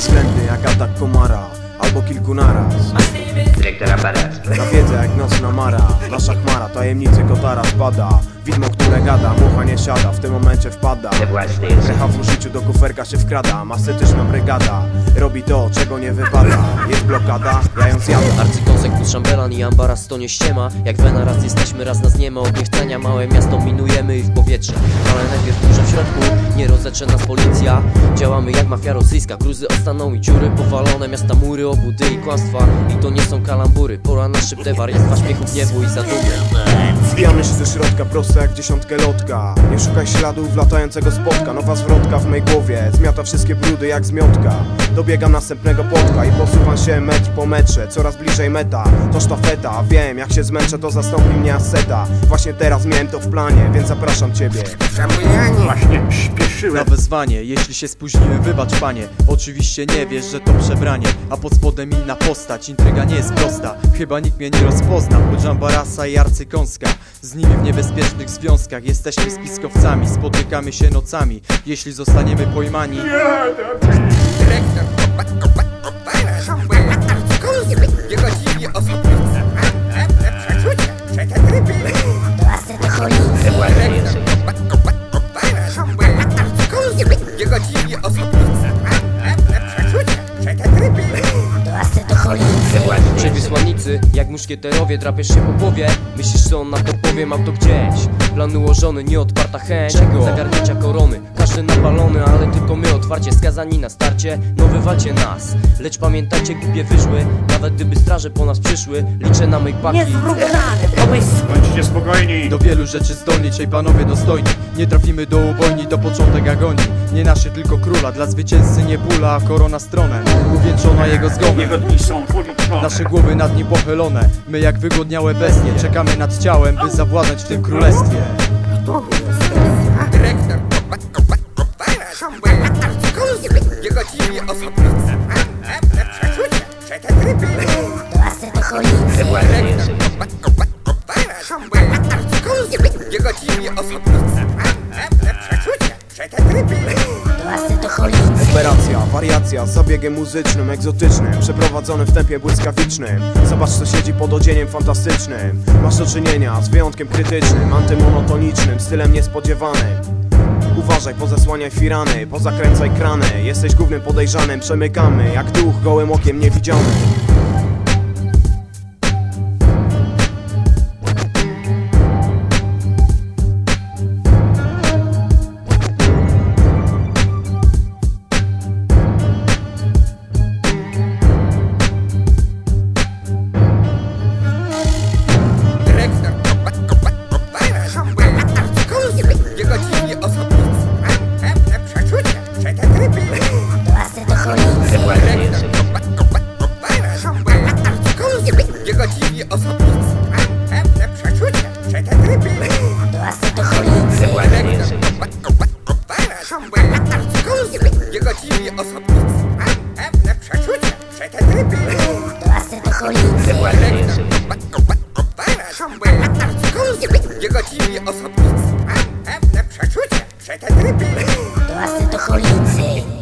bezwzględny jak atak komara Albo kilku naraz. Dyrektora Badass. Na wiedzę jak nocna mara Nasza chmara, tajemnicy kotara spada. Widmo, które gada, mucha nie siada W tym momencie wpada. We własny język. Recha w życiu do kuferka się wkrada Mastetyczna brygada Robi to, czego nie wypada. Jest blokada, ja ją zjadam. Arcykonsek plus szambelan i ambaras to nie ściema. Jak wena raz jesteśmy, raz nas nie ma. Od niechcenia małe miasto minujemy i w powietrze. Ale środku, nie rozetrze nas policja. Działamy jak mafia rosyjska, gruzy ostaną i dziury Powalone. Miasta mury, obudy i kłamstwa. I to nie są kalambury, pora na szybte wariactwa Śmiechu, gniewu i zadumy Zbijamy się ze środka prosto jak dziesiątkę lotka. Nie szukaj śladów latającego spotka. Nowa zwrotka w mej głowie Zmiata wszystkie brudy jak zmiotka Dobiegam następnego płotka I posuwam się metr po metrze. Coraz bliżej meta To sztafeta. Wiem jak się zmęczę to zastąpi mnie aseta. Właśnie teraz miałem to w planie Więc zapraszam ciebie. Właśnie śpieszyłem. Na wezwanie, jeśli się spóźniłem, wybacz panie. Oczywiście nie wiesz, że to przebranie A pod spodem inna postać, intryga nie jest prosta Chyba nikt mnie nie rozpozna. Oprócz Ambarasa i Arcykąska Z nimi w niebezpiecznych związkach Jesteśmy spiskowcami, spotykamy się nocami Jeśli zostaniemy pojmani Dyrektor dziwnie osobiste Trzej język. wysłannicy, jak muszkieterowie, drapiesz się po głowie. Myślisz, że on na to powie, mam to gdzieś. Plan ułożony, nieodparta chęć. Czego? Zagarnięcia korony, każdy napalony Ale tylko my otwarcie skazani na starcie. No wywalcie nas, lecz pamiętajcie głupie wyszły. Nawet gdyby straże po nas przyszły Liczę na mych paki. Bądźcie spokojni. Do wielu rzeczy zdolni, czej panowie dostojni. Nie trafimy do ubojni, to początek agonii. Nie nasze tylko króla, dla zwycięzcy nie bóla A korona stronę, uwieńczona jego zgonem Jego dni są policzone. Nasze głowy nad nim pochylone. My jak wygodniałe bestie Czekamy nad ciałem, by zawładnąć w tym królestwie. Dyrektor Jego Przeczucie, własny język. Jego dziwnie osobiste Przeczucie, przetetryby Operacja, wariacja z zabiegiem muzycznym, egzotycznym Przeprowadzony w tempie błyskawicznym Zobacz co siedzi pod odzieniem fantastycznym. Masz do czynienia z wyjątkiem krytycznym Antymonotonicznym, stylem niespodziewanym. Uważaj, pozasłaniaj firany, pozakręcaj krany. Jesteś głównym podejrzanym, przemykamy Jak duch gołym okiem niewidziany Przeczucie, We własny język. Jego dziwnie osobiste Przeczucie, przetetryby We własny język. Jego dziwnie osobiste Przeczucie, przetetryby To asy to cholicy